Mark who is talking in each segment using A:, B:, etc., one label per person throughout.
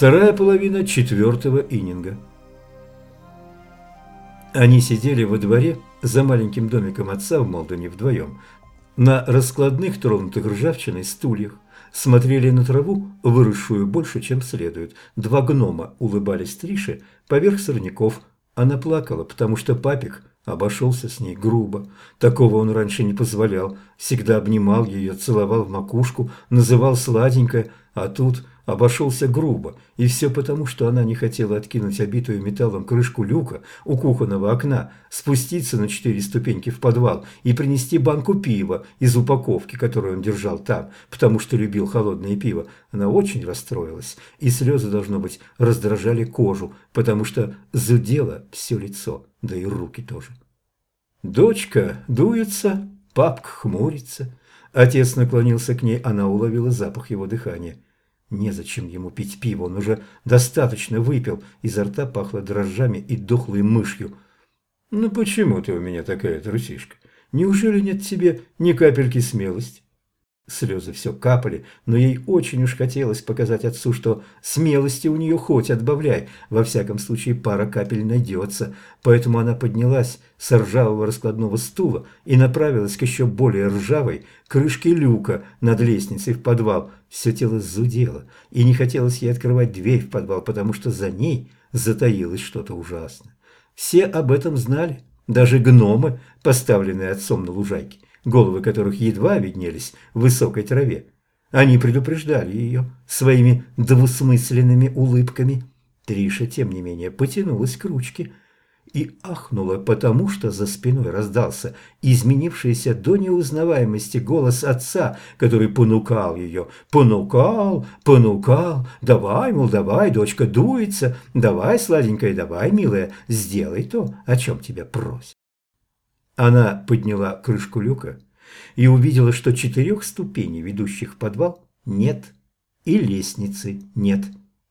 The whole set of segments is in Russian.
A: Вторая половина четвертого ининга. Они сидели во дворе за маленьким домиком отца в Молдоне вдвоем, на раскладных, тронутых ржавчиной стульях, смотрели на траву, выросшую больше, чем следует. Два гнома улыбались Трише поверх сорняков. Она плакала, потому что папик обошелся с ней грубо. Такого он раньше не позволял. Всегда обнимал ее, целовал в макушку, называл сладенькое, а тут обошелся грубо, и все потому, что она не хотела откинуть обитую металлом крышку люка у кухонного окна, спуститься на четыре ступеньки в подвал и принести банку пива из упаковки, которую он держал там, потому что любил холодное пиво. Она очень расстроилась, и слезы, должно быть, раздражали кожу, потому что зудело все лицо, да и руки тоже. Дочка дуется, папка хмурится. Отец наклонился к ней, она уловила запах его дыхания. Незачем ему пить пиво, он уже достаточно выпил. Изо рта пахло дрожжами и дохлой мышью. «Ну почему ты у меня такая трусишка? Неужели нет в тебе ни капельки смелости?» Слезы все капали, но ей очень уж хотелось показать отцу, что смелости у нее хоть отбавляй, во всяком случае пара капель найдется. Поэтому она поднялась с ржавого раскладного стула и направилась к еще более ржавой крышке люка над лестницей в подвал. Все тело зудело, и не хотелось ей открывать дверь в подвал, потому что за ней затаилось что-то ужасное. Все об этом знали, даже гномы, поставленные отцом на лужайке головы которых едва виднелись в высокой траве. Они предупреждали ее своими двусмысленными улыбками. Триша, тем не менее, потянулась к ручке и ахнула, потому что за спиной раздался изменившийся до неузнаваемости голос отца, который понукал ее. Понукал, понукал, давай, мол, давай, дочка дуется, давай, сладенькая, давай, милая, сделай то, о чем тебя просят. Она подняла крышку люка и увидела, что четырех ступеней, ведущих в подвал, нет, и лестницы нет,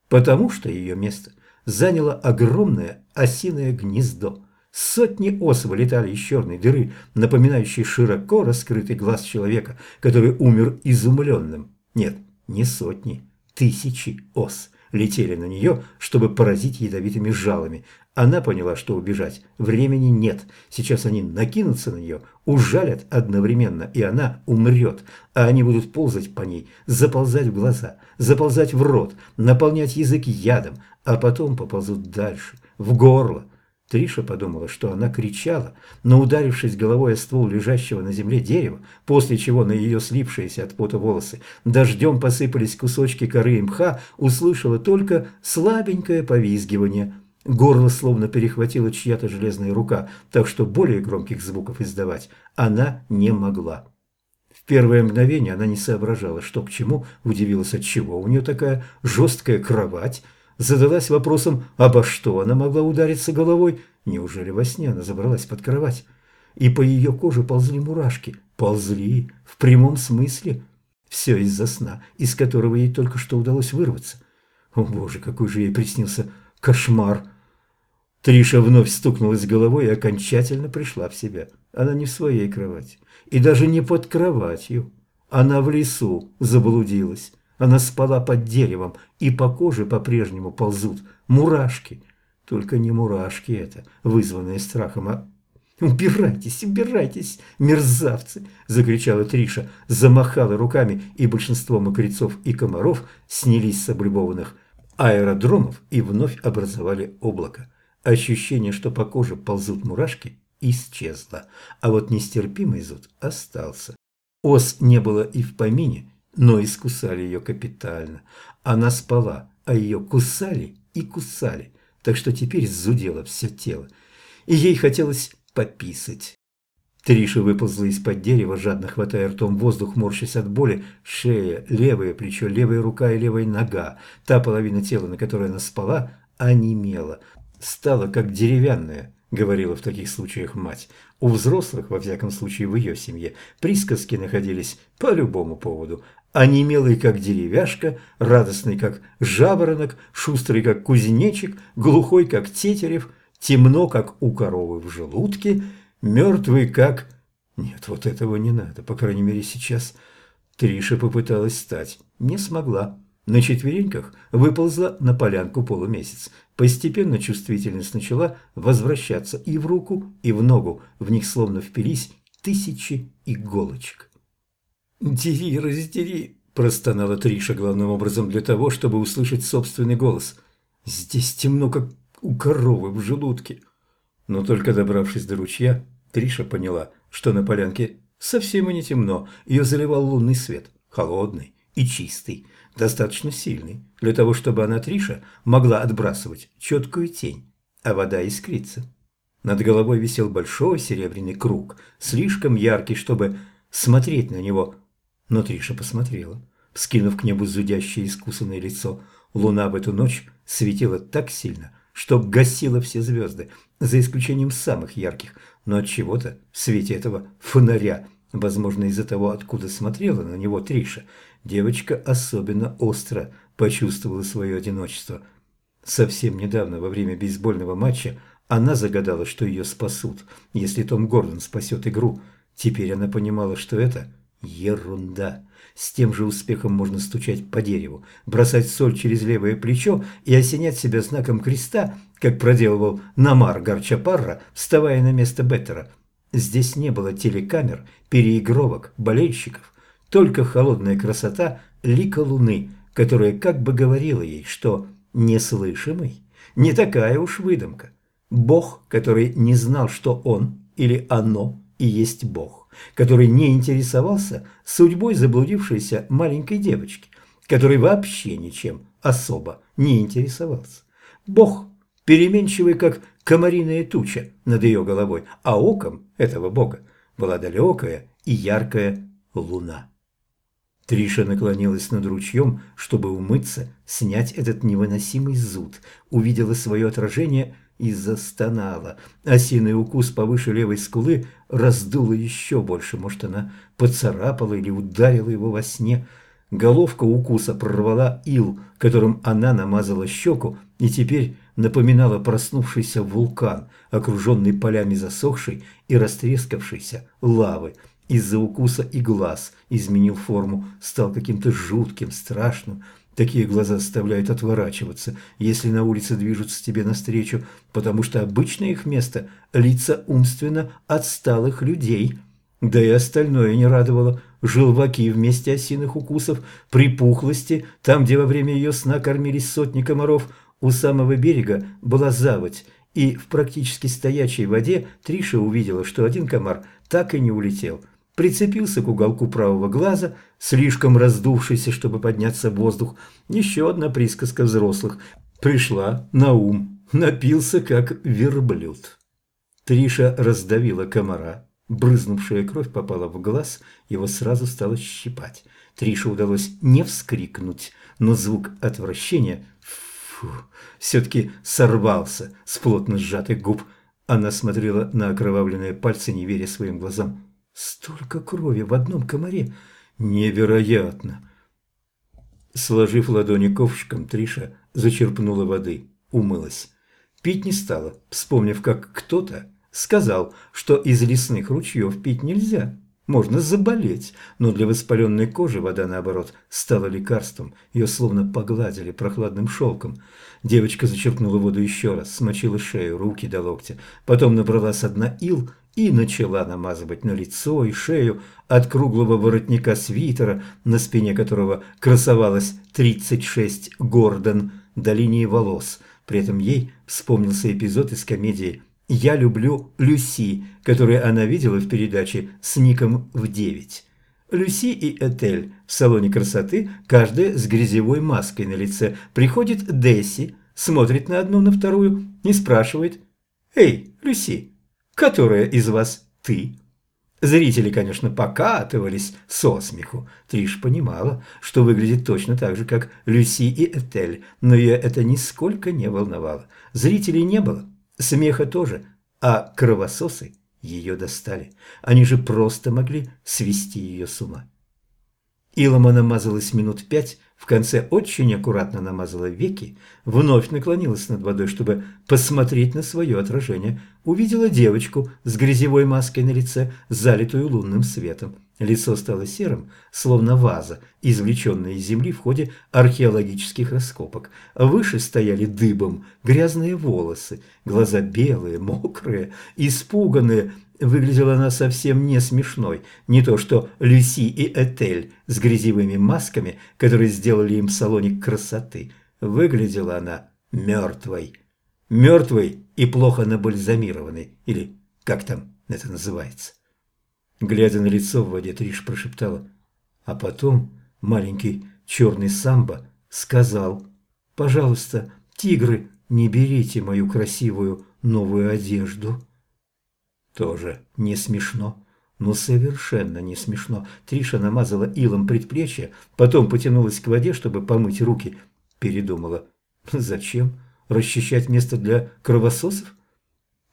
A: потому что ее место заняло огромное осиное гнездо. Сотни ос вылетали из черной дыры, напоминающей широко раскрытый глаз человека, который умер изумленным. Нет, не сотни, тысячи ос летели на нее, чтобы поразить ядовитыми жалами. Она поняла, что убежать времени нет. Сейчас они накинутся на нее, ужалят одновременно, и она умрет. А они будут ползать по ней, заползать в глаза, заползать в рот, наполнять язык ядом, а потом поползут дальше, в горло. Триша подумала, что она кричала, но ударившись головой о ствол лежащего на земле дерева, после чего на ее слипшиеся от пота волосы дождем посыпались кусочки коры и мха, услышала только слабенькое повизгивание – Горло словно перехватила чья-то железная рука, так что более громких звуков издавать она не могла. В первое мгновение она не соображала, что к чему, удивилась от чего. У нее такая жесткая кровать. Задалась вопросом, обо что она могла удариться головой. Неужели во сне она забралась под кровать? И по ее коже ползли мурашки. Ползли, в прямом смысле. Все из-за сна, из которого ей только что удалось вырваться. О боже, какой же ей приснился Кошмар! Триша вновь стукнулась головой и окончательно пришла в себя. Она не в своей кровати. И даже не под кроватью. Она в лесу заблудилась. Она спала под деревом, и по коже по-прежнему ползут мурашки. Только не мурашки это, вызванные страхом, а... «Убирайтесь, убирайтесь, мерзавцы!» – закричала Триша, замахала руками, и большинство мокрецов и комаров снялись с облюбованных аэродромов и вновь образовали облако. Ощущение, что по коже ползут мурашки, исчезло, а вот нестерпимый зуд остался. Ос не было и в помине, но искусали ее капитально. Она спала, а ее кусали и кусали, так что теперь зудело все тело. И ей хотелось пописать. Триша выползла из-под дерева, жадно хватая ртом воздух, морщась от боли. Шея, левое плечо, левая рука и левая нога. Та половина тела, на которой она спала, онемела. Стала как деревянная, говорила в таких случаях мать. У взрослых, во всяком случае в ее семье, присказки находились по любому поводу. Онемелый, как деревяшка, радостный, как жаворонок, шустрый, как кузнечик, глухой, как тетерев, темно, как у коровы в желудке – Мертвый как... Нет, вот этого не надо, по крайней мере сейчас. Триша попыталась встать, не смогла. На четвереньках выползла на полянку полумесяц. Постепенно чувствительность начала возвращаться и в руку, и в ногу. В них словно впились тысячи иголочек. «Дери, раздери!» – простонала Триша главным образом для того, чтобы услышать собственный голос. «Здесь темно, как у коровы в желудке». Но только добравшись до ручья, Триша поняла, что на полянке совсем и не темно. Ее заливал лунный свет, холодный и чистый, достаточно сильный, для того, чтобы она, Триша, могла отбрасывать четкую тень, а вода искрится. Над головой висел большой серебряный круг, слишком яркий, чтобы смотреть на него. Но Триша посмотрела, вскинув к небу зудящее искусанное лицо. Луна в эту ночь светила так сильно, что гасила все звезды, за исключением самых ярких, но от чего-то в свете этого фонаря, возможно из-за того, откуда смотрела на него Триша, девочка особенно остро почувствовала свое одиночество. Совсем недавно, во время бейсбольного матча, она загадала, что ее спасут, если Том Гордон спасет игру. Теперь она понимала, что это ерунда. С тем же успехом можно стучать по дереву, бросать соль через левое плечо и осенять себя знаком креста, как проделывал Намар Гарчапарра, вставая на место Беттера. Здесь не было телекамер, переигровок, болельщиков, только холодная красота лика луны, которая как бы говорила ей, что неслышимый не такая уж выдумка. Бог, который не знал, что он или оно и есть Бог, который не интересовался судьбой заблудившейся маленькой девочки, который вообще ничем особо не интересовался. Бог, переменчивый, как комариная туча над ее головой, а оком этого Бога была далекая и яркая луна. Триша наклонилась над ручьем, чтобы умыться, снять этот невыносимый зуд, увидела свое отражение – и застонала. Осиный укус повыше левой скулы раздуло еще больше. Может, она поцарапала или ударила его во сне. Головка укуса прорвала ил, которым она намазала щеку, и теперь напоминала проснувшийся вулкан, окруженный полями засохшей и растрескавшейся лавы. Из-за укуса и глаз изменил форму, стал каким-то жутким, страшным, Такие глаза заставляют отворачиваться, если на улице движутся тебе навстречу, потому что обычное их место – лица умственно отсталых людей. Да и остальное не радовало. Желваки вместе осиных укусов, припухлости, там, где во время ее сна кормились сотни комаров, у самого берега была заводь, и в практически стоячей воде Триша увидела, что один комар так и не улетел – прицепился к уголку правого глаза, слишком раздувшийся, чтобы подняться в воздух. Еще одна присказка взрослых пришла на ум. Напился, как верблюд. Триша раздавила комара. Брызнувшая кровь попала в глаз, его сразу стало щипать. Трише удалось не вскрикнуть, но звук отвращения все-таки сорвался с плотно сжатых губ. Она смотрела на окровавленные пальцы, не веря своим глазам. Столько крови в одном комаре! Невероятно! Сложив ладони ковшиком, Триша зачерпнула воды, умылась. Пить не стала, вспомнив, как кто-то сказал, что из лесных ручьев пить нельзя. Можно заболеть, но для воспаленной кожи вода, наоборот, стала лекарством. Ее словно погладили прохладным шелком. Девочка зачерпнула воду еще раз, смочила шею, руки до локтя. Потом набрала со дна ил и начала намазывать на лицо и шею от круглого воротника свитера, на спине которого красовалось 36 Гордон, до линии волос. При этом ей вспомнился эпизод из комедии «Я люблю Люси», который она видела в передаче с ником в 9. Люси и Этель в салоне красоты, каждая с грязевой маской на лице. Приходит Десси, смотрит на одну, на вторую и спрашивает «Эй, Люси, Которая из вас ты? Зрители, конечно, покатывались со смеху. Триш понимала, что выглядит точно так же, как Люси и Этель, но ее это нисколько не волновало. Зрителей не было, смеха тоже, а кровососы ее достали. Они же просто могли свести ее с ума. Илома намазалась минут пять, в конце очень аккуратно намазала веки, вновь наклонилась над водой, чтобы посмотреть на свое отражение. Увидела девочку с грязевой маской на лице, залитую лунным светом. Лицо стало серым, словно ваза, извлеченная из земли в ходе археологических раскопок. Выше стояли дыбом грязные волосы, глаза белые, мокрые, испуганные. Выглядела она совсем не смешной, не то что Люси и Этель с грязевыми масками, которые сделали им салоник красоты. Выглядела она мертвой. Мертвой и плохо набальзамированной, или как там это называется. Глядя на лицо в воде, Триш прошептала. А потом маленький черный самбо сказал, «Пожалуйста, тигры, не берите мою красивую новую одежду». Тоже не смешно. но совершенно не смешно. Триша намазала илом предплечье, потом потянулась к воде, чтобы помыть руки. Передумала. Зачем? Расчищать место для кровососов?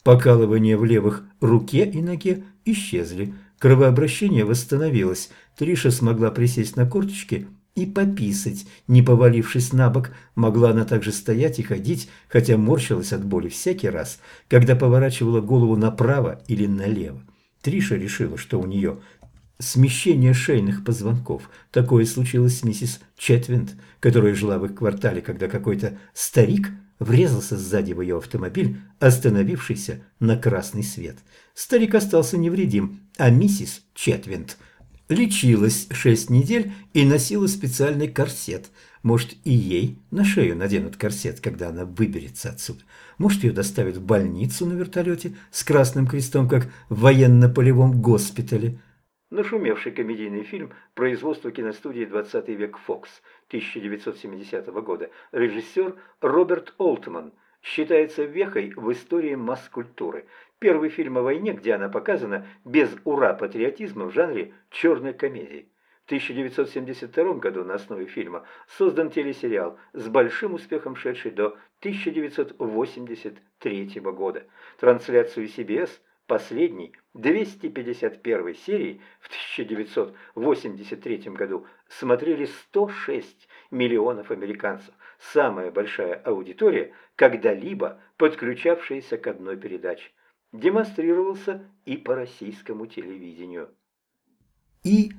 A: Покалывания в левых руке и ноге исчезли. Кровообращение восстановилось. Триша смогла присесть на корточки и пописать. Не повалившись на бок, могла она также стоять и ходить, хотя морщилась от боли всякий раз, когда поворачивала голову направо или налево. Триша решила, что у нее смещение шейных позвонков. Такое случилось с миссис Четвинд, которая жила в их квартале, когда какой-то старик – врезался сзади в ее автомобиль, остановившийся на красный свет. Старик остался невредим, а миссис Четвинд лечилась шесть недель и носила специальный корсет. Может, и ей на шею наденут корсет, когда она выберется отсюда. Может, ее доставят в больницу на вертолете с красным крестом, как в военно-полевом госпитале. Нашумевший комедийный фильм производства киностудии «20 век Фокс» 1970 года. Режиссер Роберт Олтман считается вехой в истории масс-культуры. Первый фильм о войне, где она показана без ура-патриотизма в жанре черной комедии. В 1972 году на основе фильма создан телесериал, с большим успехом шедший до 1983 года. Трансляцию CBS – Последней, 251 серии в 1983 году смотрели 106 миллионов американцев, самая большая аудитория, когда-либо подключавшаяся к одной передаче. Демонстрировался и по российскому телевидению. И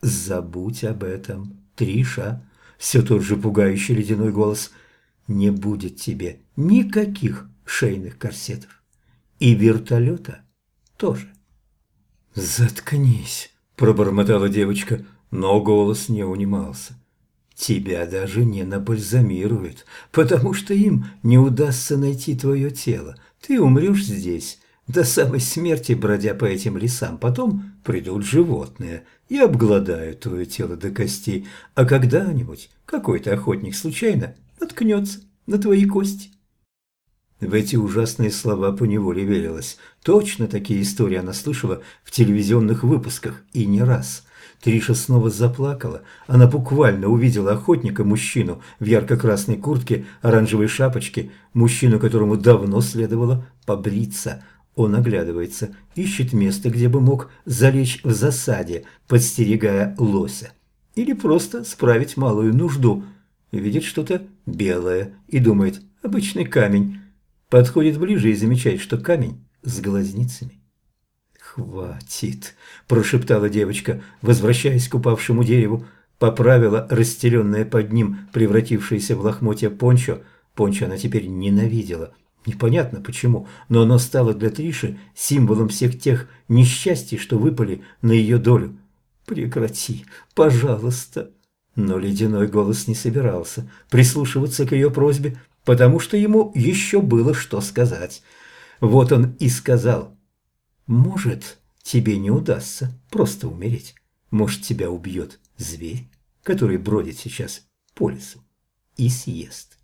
A: забудь об этом, Триша, все тот же пугающий ледяной голос, не будет тебе никаких шейных корсетов. И вертолета тоже. «Заткнись», – пробормотала девочка, но голос не унимался. «Тебя даже не набальзамируют, потому что им не удастся найти твое тело. Ты умрешь здесь, до самой смерти бродя по этим лесам. Потом придут животные и обгладают твое тело до костей, а когда-нибудь какой-то охотник случайно наткнется на твои кости». В эти ужасные слова поневоле верилось. Точно такие истории она слышала в телевизионных выпусках, и не раз. Триша снова заплакала. Она буквально увидела охотника-мужчину в ярко-красной куртке, оранжевой шапочке, мужчину, которому давно следовало побриться. Он оглядывается, ищет место, где бы мог залечь в засаде, подстерегая лося. Или просто справить малую нужду. Видит что-то белое и думает «обычный камень». Подходит ближе и замечает, что камень с глазницами. «Хватит!» – прошептала девочка, возвращаясь к упавшему дереву. Поправила расстеленное под ним, превратившееся в лохмотья пончо. Пончо она теперь ненавидела. Непонятно почему, но оно стало для Триши символом всех тех несчастий, что выпали на ее долю. «Прекрати, пожалуйста!» Но ледяной голос не собирался прислушиваться к ее просьбе потому что ему еще было что сказать. Вот он и сказал, «Может, тебе не удастся просто умереть. Может, тебя убьет зверь, который бродит сейчас по лесу и съест».